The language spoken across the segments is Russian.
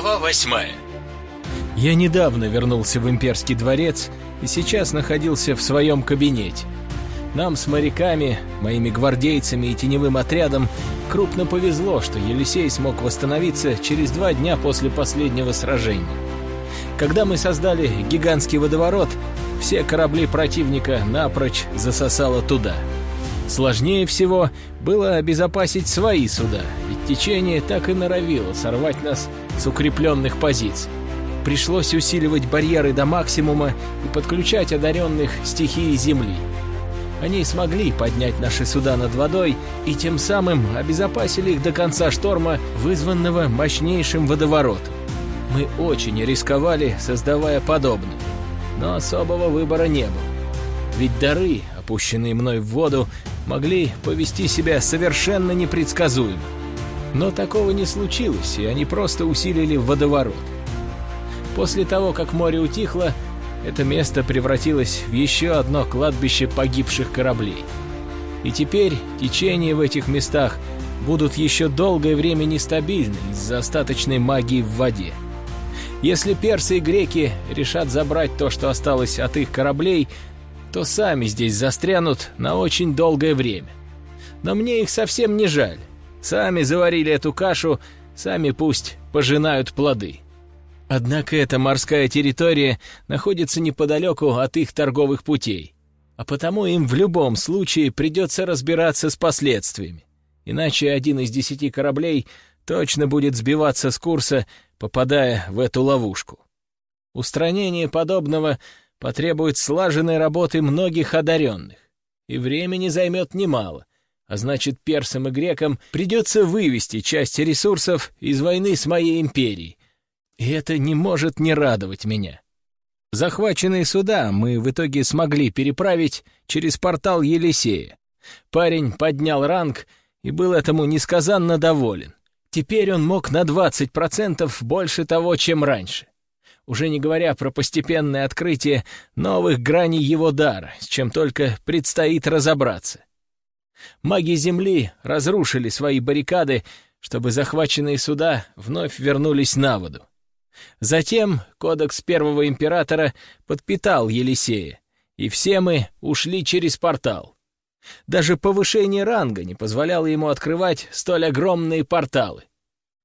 Глава восьмая Я недавно вернулся в имперский дворец и сейчас находился в своем кабинете. Нам с моряками, моими гвардейцами и теневым отрядом крупно повезло, что Елисей смог восстановиться через два дня после последнего сражения. Когда мы создали гигантский водоворот, все корабли противника напрочь засосало туда. Сложнее всего было обезопасить свои суда, ведь течение так и норовило сорвать нас с укрепленных позиций. Пришлось усиливать барьеры до максимума и подключать одаренных стихии Земли. Они смогли поднять наши суда над водой и тем самым обезопасили их до конца шторма, вызванного мощнейшим водоворотом. Мы очень рисковали, создавая подобное, но особого выбора не было. Ведь дары, опущенные мной в воду, могли повести себя совершенно непредсказуемо. Но такого не случилось, и они просто усилили водоворот. После того, как море утихло, это место превратилось в еще одно кладбище погибших кораблей. И теперь течения в этих местах будут еще долгое время нестабильны из-за остаточной магии в воде. Если персы и греки решат забрать то, что осталось от их кораблей, то сами здесь застрянут на очень долгое время. Но мне их совсем не жаль. Сами заварили эту кашу, сами пусть пожинают плоды. Однако эта морская территория находится неподалеку от их торговых путей, а потому им в любом случае придется разбираться с последствиями. Иначе один из десяти кораблей точно будет сбиваться с курса, попадая в эту ловушку. Устранение подобного потребует слаженной работы многих одаренных, и времени займет немало, а значит персам и грекам придется вывести часть ресурсов из войны с моей империей, и это не может не радовать меня. Захваченные суда мы в итоге смогли переправить через портал Елисея. Парень поднял ранг и был этому несказанно доволен. Теперь он мог на 20% больше того, чем раньше. Уже не говоря про постепенное открытие новых граней его дара, с чем только предстоит разобраться. Маги Земли разрушили свои баррикады, чтобы захваченные суда вновь вернулись на воду. Затем кодекс первого императора подпитал Елисея, и все мы ушли через портал. Даже повышение ранга не позволяло ему открывать столь огромные порталы.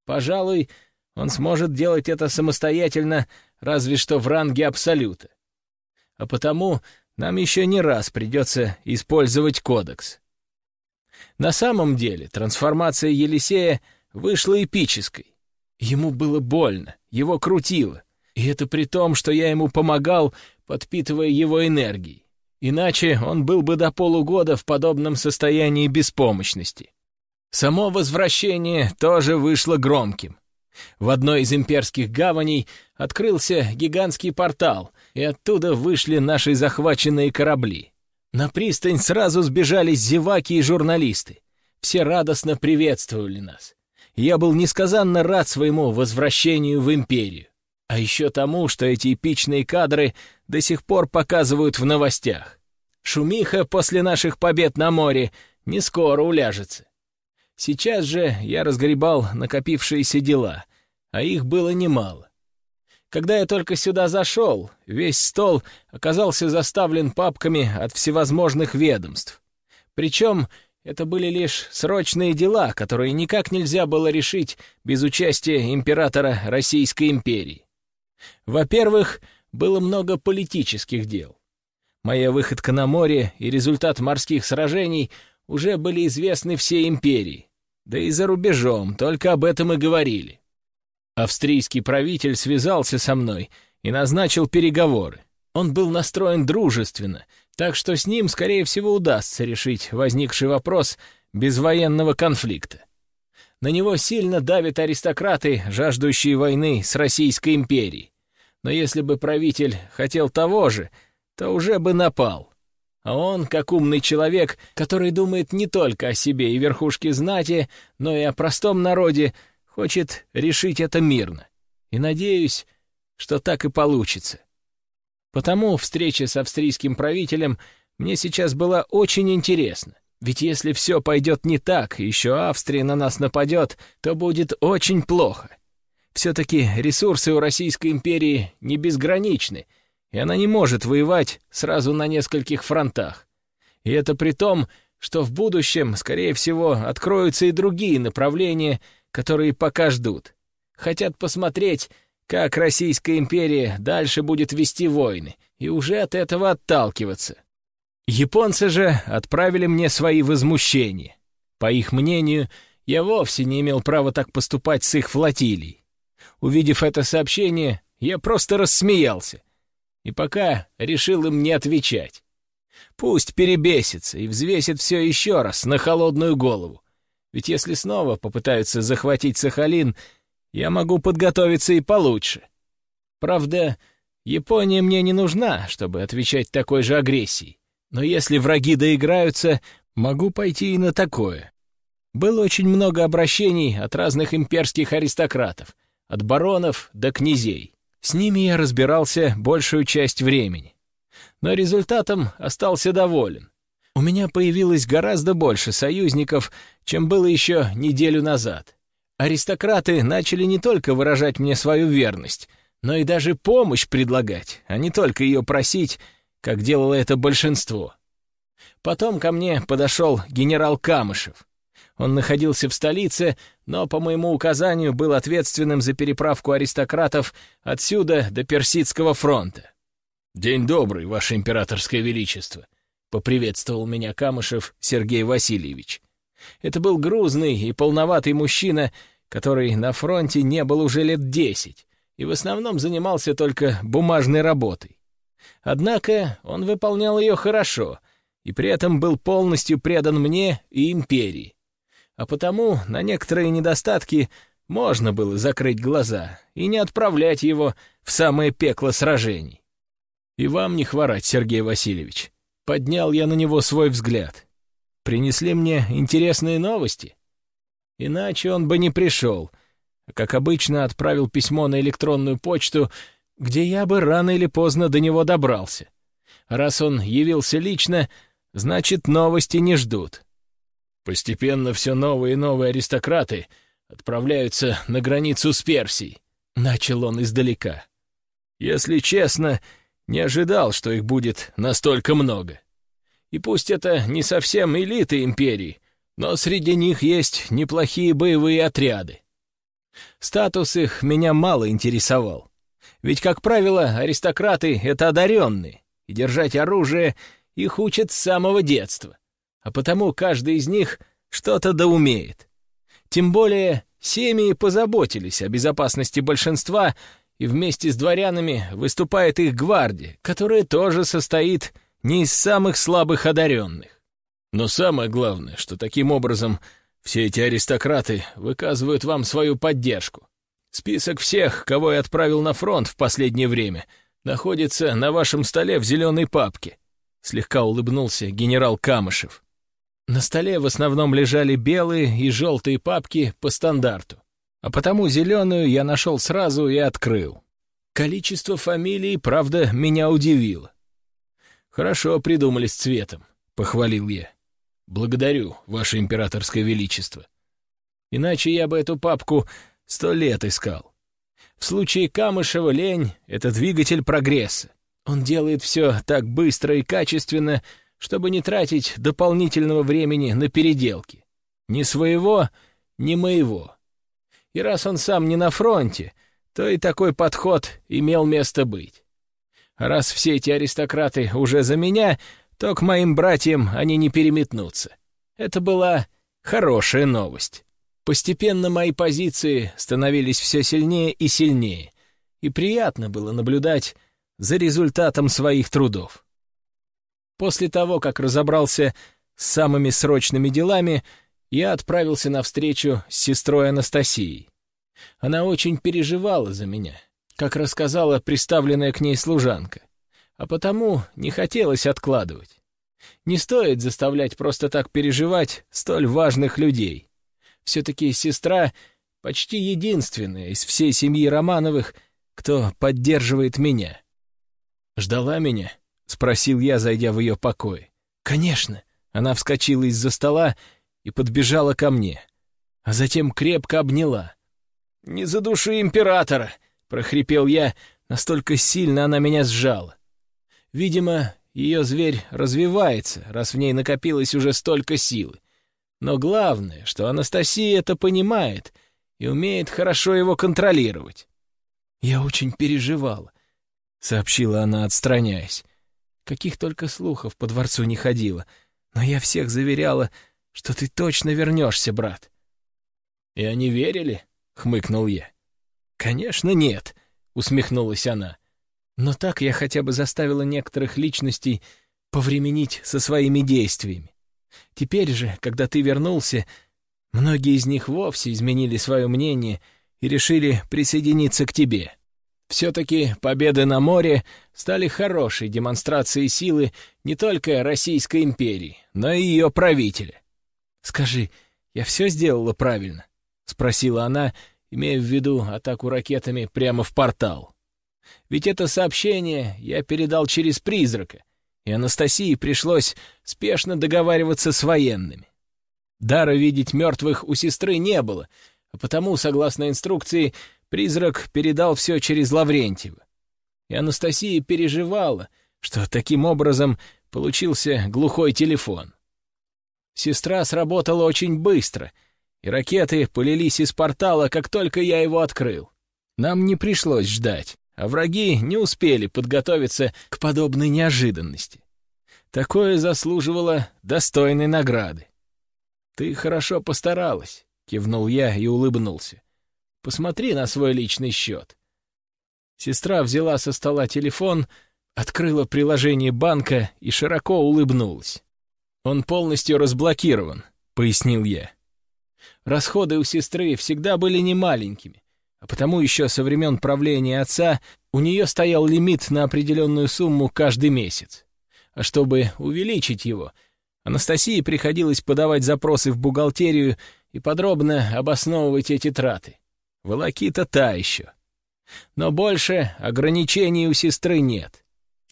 Пожалуй, он сможет делать это самостоятельно, разве что в ранге Абсолюта. А потому нам еще не раз придется использовать кодекс. На самом деле трансформация Елисея вышла эпической. Ему было больно, его крутило. И это при том, что я ему помогал, подпитывая его энергией. Иначе он был бы до полугода в подобном состоянии беспомощности. Само возвращение тоже вышло громким. В одной из имперских гаваней открылся гигантский портал, и оттуда вышли наши захваченные корабли. На пристань сразу сбежались зеваки и журналисты. Все радостно приветствовали нас я был несказанно рад своему возвращению в империю. А еще тому, что эти эпичные кадры до сих пор показывают в новостях. Шумиха после наших побед на море не скоро уляжется. Сейчас же я разгребал накопившиеся дела, а их было немало. Когда я только сюда зашел, весь стол оказался заставлен папками от всевозможных ведомств. Причем это были лишь срочные дела, которые никак нельзя было решить без участия императора Российской империи. Во-первых, было много политических дел. Моя выходка на море и результат морских сражений уже были известны всей империи. Да и за рубежом только об этом и говорили. Австрийский правитель связался со мной и назначил переговоры. Он был настроен дружественно — так что с ним, скорее всего, удастся решить возникший вопрос без военного конфликта. На него сильно давят аристократы, жаждущие войны с Российской империей. Но если бы правитель хотел того же, то уже бы напал. А он, как умный человек, который думает не только о себе и верхушке знати, но и о простом народе, хочет решить это мирно. И надеюсь, что так и получится. Потому встреча с австрийским правителем мне сейчас была очень интересна. Ведь если все пойдет не так, еще Австрия на нас нападет, то будет очень плохо. Все-таки ресурсы у Российской империи не безграничны, и она не может воевать сразу на нескольких фронтах. И это при том, что в будущем, скорее всего, откроются и другие направления, которые пока ждут. Хотят посмотреть, как Российская империя дальше будет вести войны, и уже от этого отталкиваться. Японцы же отправили мне свои возмущения. По их мнению, я вовсе не имел права так поступать с их флотилией. Увидев это сообщение, я просто рассмеялся. И пока решил им не отвечать. Пусть перебесится и взвесит все еще раз на холодную голову. Ведь если снова попытаются захватить Сахалин, я могу подготовиться и получше. Правда, Япония мне не нужна, чтобы отвечать такой же агрессией. Но если враги доиграются, могу пойти и на такое. Было очень много обращений от разных имперских аристократов, от баронов до князей. С ними я разбирался большую часть времени. Но результатом остался доволен. У меня появилось гораздо больше союзников, чем было еще неделю назад. Аристократы начали не только выражать мне свою верность, но и даже помощь предлагать, а не только ее просить, как делало это большинство. Потом ко мне подошел генерал Камышев. Он находился в столице, но по моему указанию был ответственным за переправку аристократов отсюда до Персидского фронта. «День добрый, Ваше Императорское Величество», — поприветствовал меня Камышев Сергей Васильевич. Это был грузный и полноватый мужчина, который на фронте не был уже лет десять и в основном занимался только бумажной работой. Однако он выполнял ее хорошо и при этом был полностью предан мне и империи а потому на некоторые недостатки можно было закрыть глаза и не отправлять его в самое пекло сражений. И вам не хворать, Сергей Васильевич. Поднял я на него свой взгляд. Принесли мне интересные новости. Иначе он бы не пришел, как обычно, отправил письмо на электронную почту, где я бы рано или поздно до него добрался. Раз он явился лично, значит, новости не ждут. Постепенно все новые и новые аристократы отправляются на границу с Персией. Начал он издалека. Если честно, не ожидал, что их будет настолько много. И пусть это не совсем элиты империи, но среди них есть неплохие боевые отряды. Статус их меня мало интересовал. Ведь, как правило, аристократы — это одаренные, и держать оружие их учат с самого детства а потому каждый из них что-то да умеет. Тем более семьи позаботились о безопасности большинства, и вместе с дворянами выступает их гвардия, которая тоже состоит не из самых слабых одаренных. Но самое главное, что таким образом все эти аристократы выказывают вам свою поддержку. Список всех, кого я отправил на фронт в последнее время, находится на вашем столе в зеленой папке. Слегка улыбнулся генерал Камышев. На столе в основном лежали белые и желтые папки по стандарту, а потому зеленую я нашел сразу и открыл. Количество фамилий, правда, меня удивило. «Хорошо придумали с цветом», — похвалил я. «Благодарю, Ваше Императорское Величество. Иначе я бы эту папку сто лет искал. В случае Камышева лень — это двигатель прогресса. Он делает все так быстро и качественно, чтобы не тратить дополнительного времени на переделки. Ни своего, ни моего. И раз он сам не на фронте, то и такой подход имел место быть. Раз все эти аристократы уже за меня, то к моим братьям они не переметнутся. Это была хорошая новость. Постепенно мои позиции становились все сильнее и сильнее, и приятно было наблюдать за результатом своих трудов. После того, как разобрался с самыми срочными делами, я отправился на встречу с сестрой Анастасией. Она очень переживала за меня, как рассказала приставленная к ней служанка, а потому не хотелось откладывать. Не стоит заставлять просто так переживать столь важных людей. Все-таки сестра почти единственная из всей семьи Романовых, кто поддерживает меня. Ждала меня — спросил я, зайдя в ее покой. «Конечно». Она вскочила из-за стола и подбежала ко мне, а затем крепко обняла. не задуши императора!» — прохрипел я, настолько сильно она меня сжала. Видимо, ее зверь развивается, раз в ней накопилось уже столько силы. Но главное, что Анастасия это понимает и умеет хорошо его контролировать. «Я очень переживала», — сообщила она, отстраняясь. «Каких только слухов по дворцу не ходило, но я всех заверяла, что ты точно вернешься, брат». «И они верили?» — хмыкнул я. «Конечно, нет», — усмехнулась она. «Но так я хотя бы заставила некоторых личностей повременить со своими действиями. Теперь же, когда ты вернулся, многие из них вовсе изменили свое мнение и решили присоединиться к тебе. Все-таки победы на море стали хорошей демонстрацией силы не только Российской империи, но и ее правителя. «Скажи, я все сделала правильно?» — спросила она, имея в виду атаку ракетами прямо в портал. «Ведь это сообщение я передал через призрака, и Анастасии пришлось спешно договариваться с военными. Дара видеть мертвых у сестры не было, а потому, согласно инструкции, призрак передал все через Лаврентьева. И Анастасия переживала, что таким образом получился глухой телефон. Сестра сработала очень быстро, и ракеты полились из портала, как только я его открыл. Нам не пришлось ждать а враги не успели подготовиться к подобной неожиданности. Такое заслуживало достойной награды. «Ты хорошо постаралась», — кивнул я и улыбнулся. «Посмотри на свой личный счет». Сестра взяла со стола телефон, открыла приложение банка и широко улыбнулась. «Он полностью разблокирован», — пояснил я. Расходы у сестры всегда были немаленькими, а потому еще со времен правления отца у нее стоял лимит на определенную сумму каждый месяц. А чтобы увеличить его, Анастасии приходилось подавать запросы в бухгалтерию и подробно обосновывать эти траты. Волокита та еще. Но больше ограничений у сестры нет.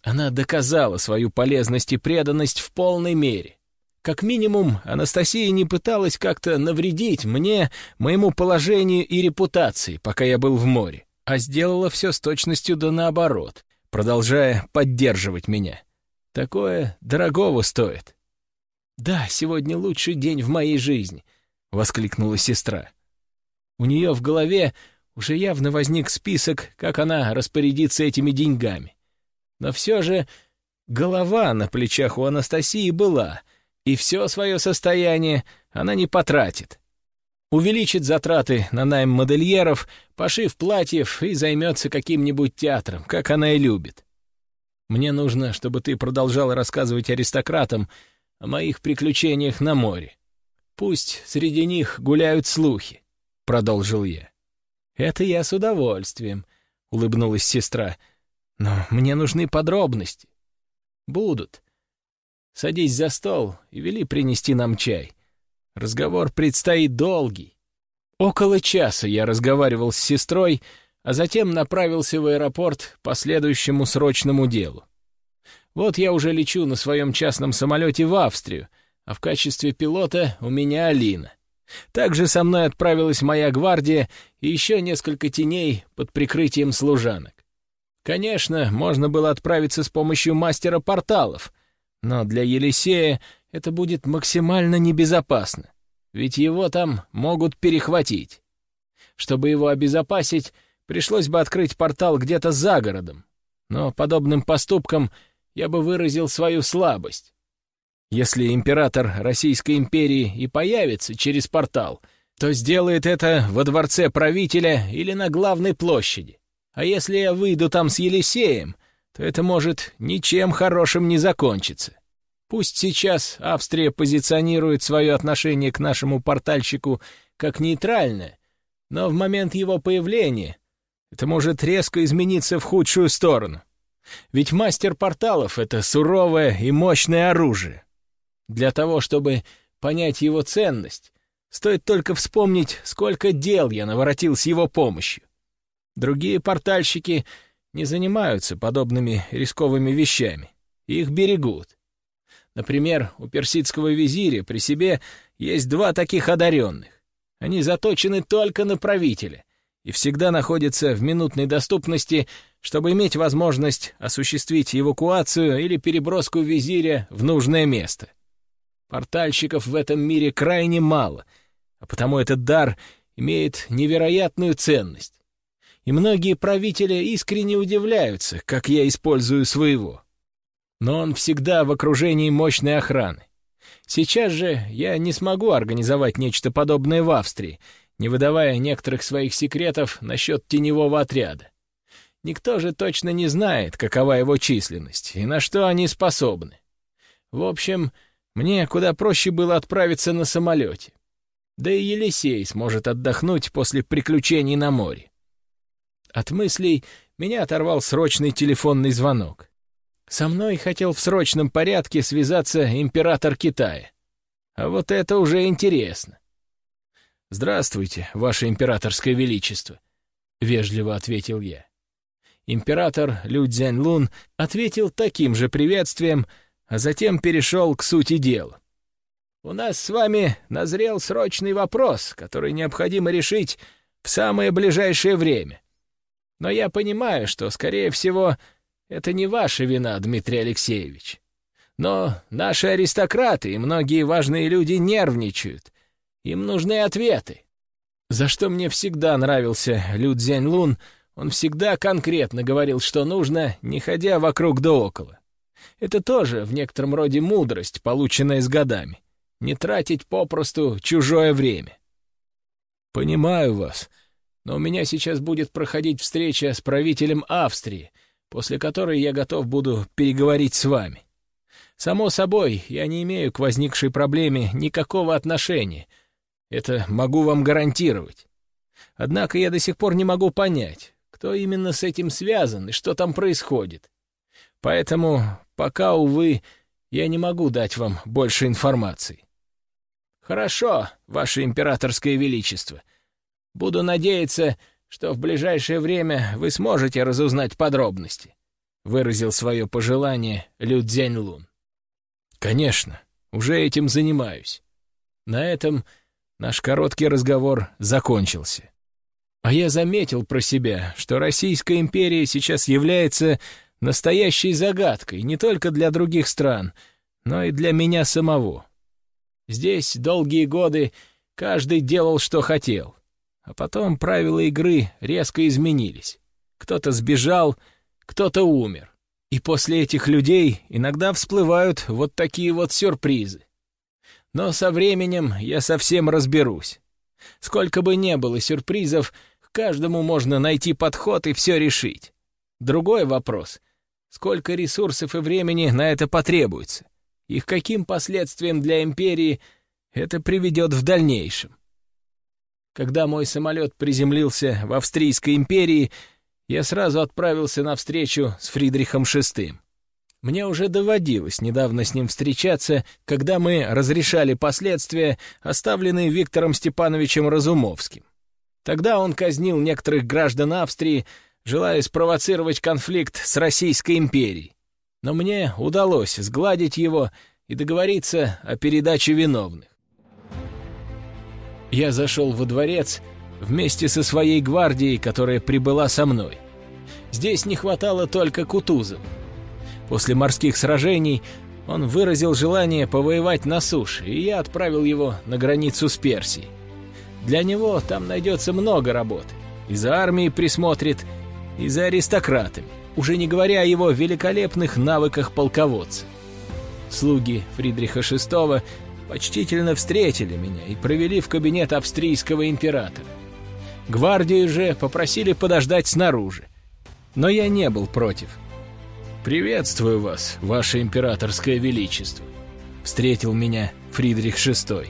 Она доказала свою полезность и преданность в полной мере. Как минимум, Анастасия не пыталась как-то навредить мне, моему положению и репутации, пока я был в море, а сделала все с точностью да наоборот, продолжая поддерживать меня. Такое дорогого стоит. «Да, сегодня лучший день в моей жизни», — воскликнула сестра. У нее в голове уже явно возник список, как она распорядится этими деньгами. Но все же голова на плечах у Анастасии была — и все свое состояние она не потратит. Увеличит затраты на найм модельеров, пошив платьев и займется каким-нибудь театром, как она и любит. Мне нужно, чтобы ты продолжал рассказывать аристократам о моих приключениях на море. Пусть среди них гуляют слухи, — продолжил я. Это я с удовольствием, — улыбнулась сестра. Но мне нужны подробности. Будут. Садись за стол и вели принести нам чай. Разговор предстоит долгий. Около часа я разговаривал с сестрой, а затем направился в аэропорт по следующему срочному делу. Вот я уже лечу на своем частном самолете в Австрию, а в качестве пилота у меня Алина. Также со мной отправилась моя гвардия и еще несколько теней под прикрытием служанок. Конечно, можно было отправиться с помощью мастера порталов — но для Елисея это будет максимально небезопасно, ведь его там могут перехватить. Чтобы его обезопасить, пришлось бы открыть портал где-то за городом, но подобным поступком я бы выразил свою слабость. Если император Российской империи и появится через портал, то сделает это во дворце правителя или на главной площади. А если я выйду там с Елисеем, то это может ничем хорошим не закончиться. Пусть сейчас Австрия позиционирует свое отношение к нашему портальщику как нейтральное, но в момент его появления это может резко измениться в худшую сторону. Ведь мастер порталов — это суровое и мощное оружие. Для того, чтобы понять его ценность, стоит только вспомнить, сколько дел я наворотил с его помощью. Другие портальщики не занимаются подобными рисковыми вещами. Их берегут. Например, у персидского визиря при себе есть два таких одаренных. Они заточены только на правителя и всегда находится в минутной доступности, чтобы иметь возможность осуществить эвакуацию или переброску визиря в нужное место. Портальщиков в этом мире крайне мало, а потому этот дар имеет невероятную ценность. И многие правители искренне удивляются, как я использую своего. Но он всегда в окружении мощной охраны. Сейчас же я не смогу организовать нечто подобное в Австрии, не выдавая некоторых своих секретов насчет теневого отряда. Никто же точно не знает, какова его численность и на что они способны. В общем, мне куда проще было отправиться на самолете. Да и Елисей сможет отдохнуть после приключений на море. От мыслей меня оторвал срочный телефонный звонок. Со мной хотел в срочном порядке связаться император Китая. А вот это уже интересно. «Здравствуйте, ваше императорское величество», — вежливо ответил я. Император Лю Цзяньлун ответил таким же приветствием, а затем перешел к сути дела. «У нас с вами назрел срочный вопрос, который необходимо решить в самое ближайшее время. Но я понимаю, что, скорее всего, это не ваша вина, Дмитрий Алексеевич. Но наши аристократы и многие важные люди нервничают, им нужны ответы. За что мне всегда нравился Лю Цзяньлун, он всегда конкретно говорил, что нужно, не ходя вокруг да около. Это тоже в некотором роде мудрость, полученная с годами. Не тратить попросту чужое время. Понимаю вас, но у меня сейчас будет проходить встреча с правителем Австрии, после которой я готов буду переговорить с вами. Само собой, я не имею к возникшей проблеме никакого отношения — это могу вам гарантировать. Однако я до сих пор не могу понять, кто именно с этим связан и что там происходит. Поэтому пока, увы, я не могу дать вам больше информации. Хорошо, ваше императорское величество. Буду надеяться, что в ближайшее время вы сможете разузнать подробности, — выразил свое пожелание Лю Цзяньлун. Конечно, уже этим занимаюсь. На этом Наш короткий разговор закончился. А я заметил про себя, что Российская империя сейчас является настоящей загадкой не только для других стран, но и для меня самого. Здесь долгие годы каждый делал, что хотел. А потом правила игры резко изменились. Кто-то сбежал, кто-то умер. И после этих людей иногда всплывают вот такие вот сюрпризы. Но со временем я совсем разберусь. Сколько бы ни было сюрпризов, к каждому можно найти подход и все решить. Другой вопрос — сколько ресурсов и времени на это потребуется, и к каким последствиям для империи это приведет в дальнейшем. Когда мой самолет приземлился в Австрийской империи, я сразу отправился на встречу с Фридрихом VI. Мне уже доводилось недавно с ним встречаться, когда мы разрешали последствия, оставленные Виктором Степановичем Разумовским. Тогда он казнил некоторых граждан Австрии, желая спровоцировать конфликт с Российской империей. Но мне удалось сгладить его и договориться о передаче виновных. Я зашел во дворец вместе со своей гвардией, которая прибыла со мной. Здесь не хватало только Кутузова. После морских сражений он выразил желание повоевать на суше, и я отправил его на границу с Персией. Для него там найдется много работы. И за армией присмотрит, и за аристократами, уже не говоря о его великолепных навыках полководца. Слуги Фридриха VI почтительно встретили меня и провели в кабинет австрийского императора. Гвардию же попросили подождать снаружи. Но я не был против — «Приветствую вас, ваше императорское величество», — встретил меня Фридрих VI.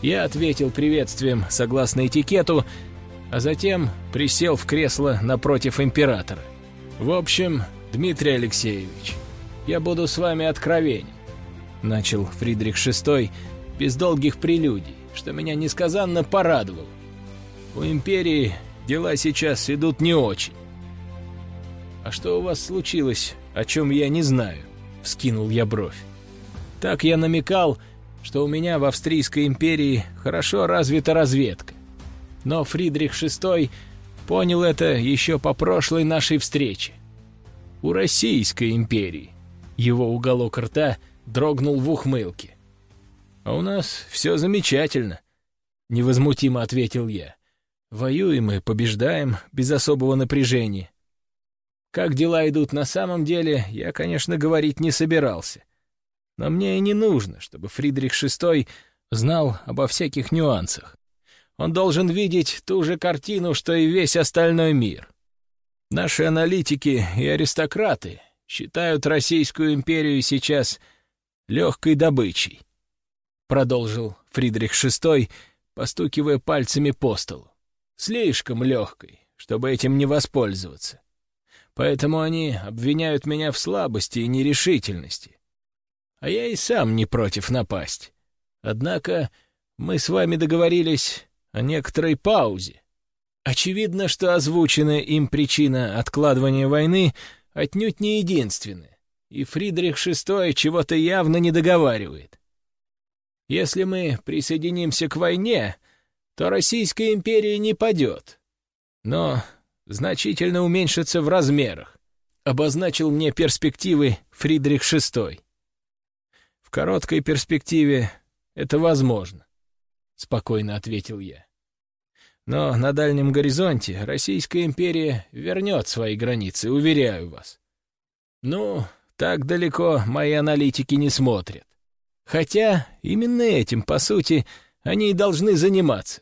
Я ответил приветствием согласно этикету, а затем присел в кресло напротив императора. «В общем, Дмитрий Алексеевич, я буду с вами откровенен», — начал Фридрих VI без долгих прелюдий, что меня несказанно порадовало. «У империи дела сейчас идут не очень. «А что у вас случилось, о чем я не знаю?» — вскинул я бровь. Так я намекал, что у меня в Австрийской империи хорошо развита разведка. Но Фридрих VI понял это еще по прошлой нашей встрече. У Российской империи. Его уголок рта дрогнул в ухмылке. «А у нас все замечательно», — невозмутимо ответил я. «Воюем и побеждаем без особого напряжения. Как дела идут на самом деле, я, конечно, говорить не собирался. Но мне и не нужно, чтобы Фридрих VI знал обо всяких нюансах. Он должен видеть ту же картину, что и весь остальной мир. Наши аналитики и аристократы считают Российскую империю сейчас легкой добычей, продолжил Фридрих VI, постукивая пальцами по столу. Слишком легкой, чтобы этим не воспользоваться. Поэтому они обвиняют меня в слабости и нерешительности. А я и сам не против напасть. Однако мы с вами договорились о некоторой паузе. Очевидно, что озвученная им причина откладывания войны отнюдь не единственная, и Фридрих VI чего-то явно не договаривает. Если мы присоединимся к войне, то Российская империя не падет. Но значительно уменьшится в размерах, обозначил мне перспективы Фридрих VI. В короткой перспективе это возможно, спокойно ответил я. Но на дальнем горизонте Российская империя вернет свои границы, уверяю вас. Ну, так далеко мои аналитики не смотрят. Хотя именно этим, по сути, они и должны заниматься.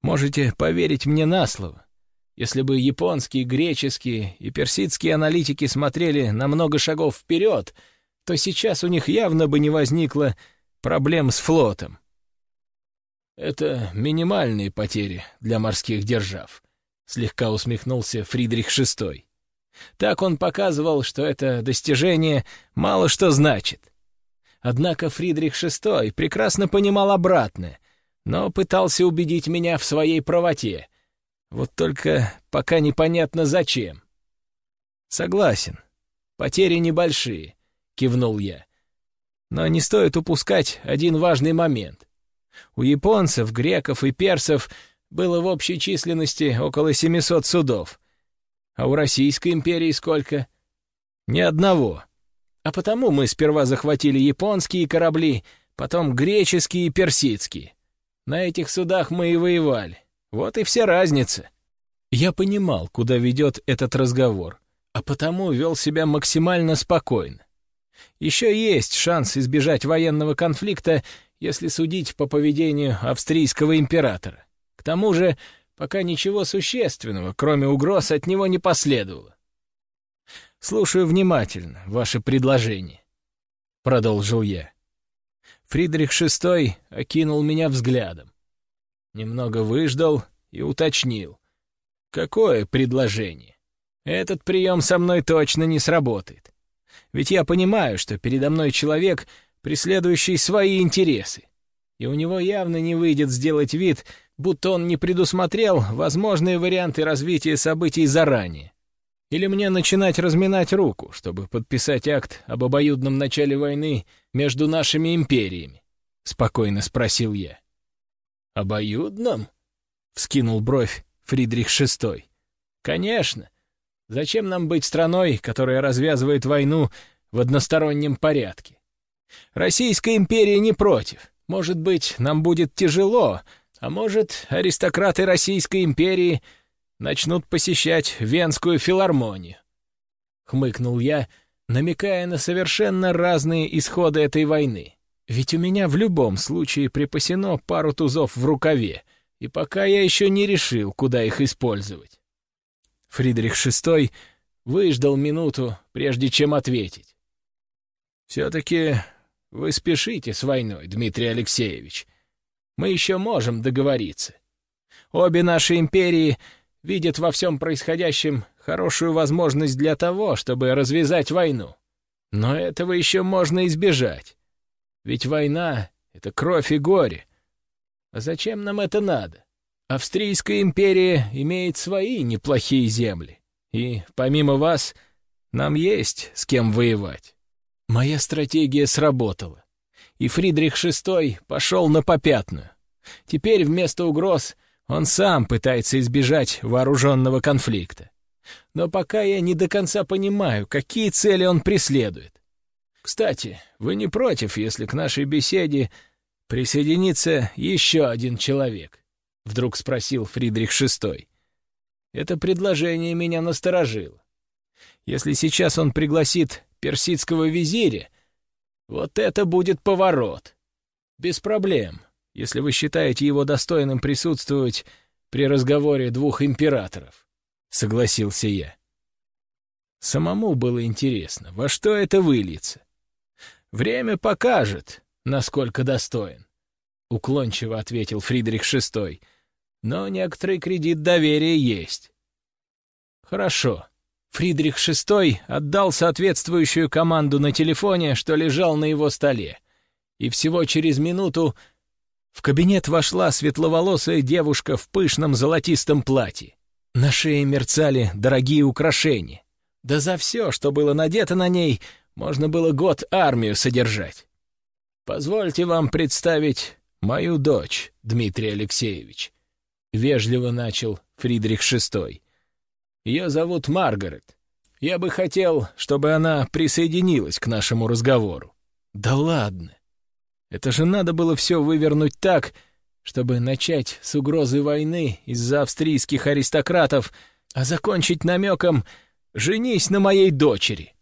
Можете поверить мне на слово. Если бы японские, греческие и персидские аналитики смотрели на много шагов вперед, то сейчас у них явно бы не возникло проблем с флотом. Это минимальные потери для морских держав, слегка усмехнулся Фридрих VI. Так он показывал, что это достижение мало что значит. Однако Фридрих VI прекрасно понимал обратное, но пытался убедить меня в своей правоте — вот только пока непонятно зачем. Согласен. Потери небольшие, кивнул я. Но не стоит упускать один важный момент. У японцев, греков и персов было в общей численности около 700 судов. А у Российской империи сколько? Ни одного. А потому мы сперва захватили японские корабли, потом греческие и персидские. На этих судах мы и воевали. Вот и вся разница. Я понимал, куда ведет этот разговор, а потому вел себя максимально спокойно. Еще есть шанс избежать военного конфликта, если судить по поведению австрийского императора. К тому же, пока ничего существенного, кроме угроз, от него не последовало. «Слушаю внимательно ваше предложение», — продолжил я. Фридрих VI окинул меня взглядом немного выждал и уточнил. «Какое предложение? Этот прием со мной точно не сработает. Ведь я понимаю, что передо мной человек, преследующий свои интересы, и у него явно не выйдет сделать вид, будто он не предусмотрел возможные варианты развития событий заранее. Или мне начинать разминать руку, чтобы подписать акт об обоюдном начале войны между нашими империями?» — спокойно спросил я. «Обоюдном?» — вскинул бровь Фридрих VI. «Конечно. Зачем нам быть страной, которая развязывает войну в одностороннем порядке? Российская империя не против. Может быть, нам будет тяжело, а может, аристократы Российской империи начнут посещать Венскую филармонию?» Хмыкнул я, намекая на совершенно разные исходы этой войны. Ведь у меня в любом случае припасено пару тузов в рукаве, и пока я еще не решил, куда их использовать. Фридрих VI выждал минуту, прежде чем ответить. «Все-таки вы спешите с войной, Дмитрий Алексеевич. Мы еще можем договориться. Обе наши империи видят во всем происходящем хорошую возможность для того, чтобы развязать войну. Но этого еще можно избежать. Ведь война — это кровь и горе. А зачем нам это надо? Австрийская империя имеет свои неплохие земли. И, помимо вас, нам есть с кем воевать. Моя стратегия сработала. И Фридрих VI пошел на попятную. Теперь вместо угроз Он сам пытается избежать вооруженного конфликта. Но пока я не до конца понимаю, какие цели он преследует. Кстати, вы не против, если к нашей беседе присоединится еще один человек? Вдруг спросил Фридрих VI. Это предложение меня насторожило. Если сейчас он пригласит персидского визиря, вот это будет поворот. Без проблем, если вы считаете его достойным присутствовать при разговоре двух императоров, — согласился я. Самому было интересно, во что это выльется. Время покажет, насколько достоин, — уклончиво ответил Фридрих VI, — но некоторый кредит доверия есть. Хорошо. Фридрих VI отдал соответствующую команду на телефоне, что лежал на его столе. И всего через минуту в кабинет вошла светловолосая девушка в пышном золотистом платье. На шее мерцали дорогие украшения. Да за все, что было надето на ней, можно было год армию содержать. Позвольте вам представить мою дочь, Дмитрий Алексеевич. Вежливо начал Фридрих VI. Ее зовут Маргарет. Я бы хотел, чтобы она присоединилась к нашему разговору». «Да ладно! Это же надо было все вывернуть так, чтобы начать с угрозы войны из-за австрийских аристократов, а закончить намеком «женись на моей дочери».